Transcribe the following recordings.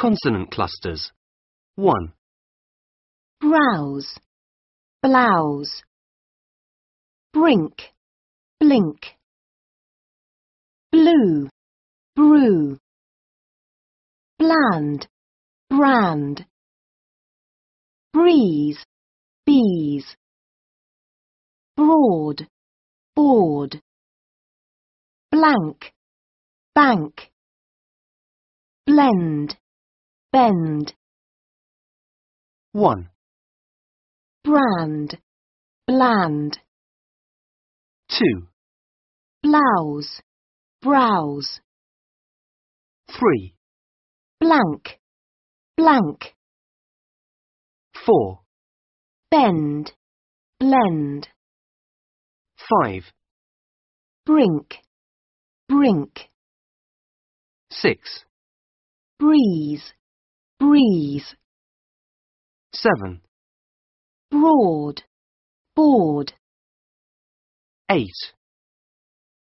Consonant clusters. 1, browse, blouse, brink, blink, blue, brew, bland, brand, breeze, bees, broad, board, blank, bank, blend, bend, 1, brand, bland, 2, blouse, browse, 3, blank, blank, 4, bend, blend, 5, brink, brink, 6, breeze, breeze, 7, broad, board, 8,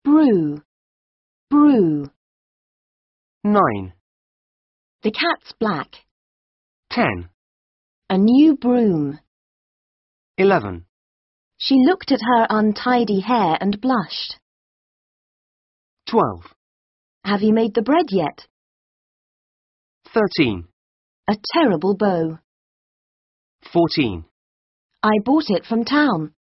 brew, brew. 9, The cat's black. 10, A new broom. 11, She looked at her untidy hair and blushed. 12, Have you made the bread yet? 13, A terrible bow. 14, I bought it from town.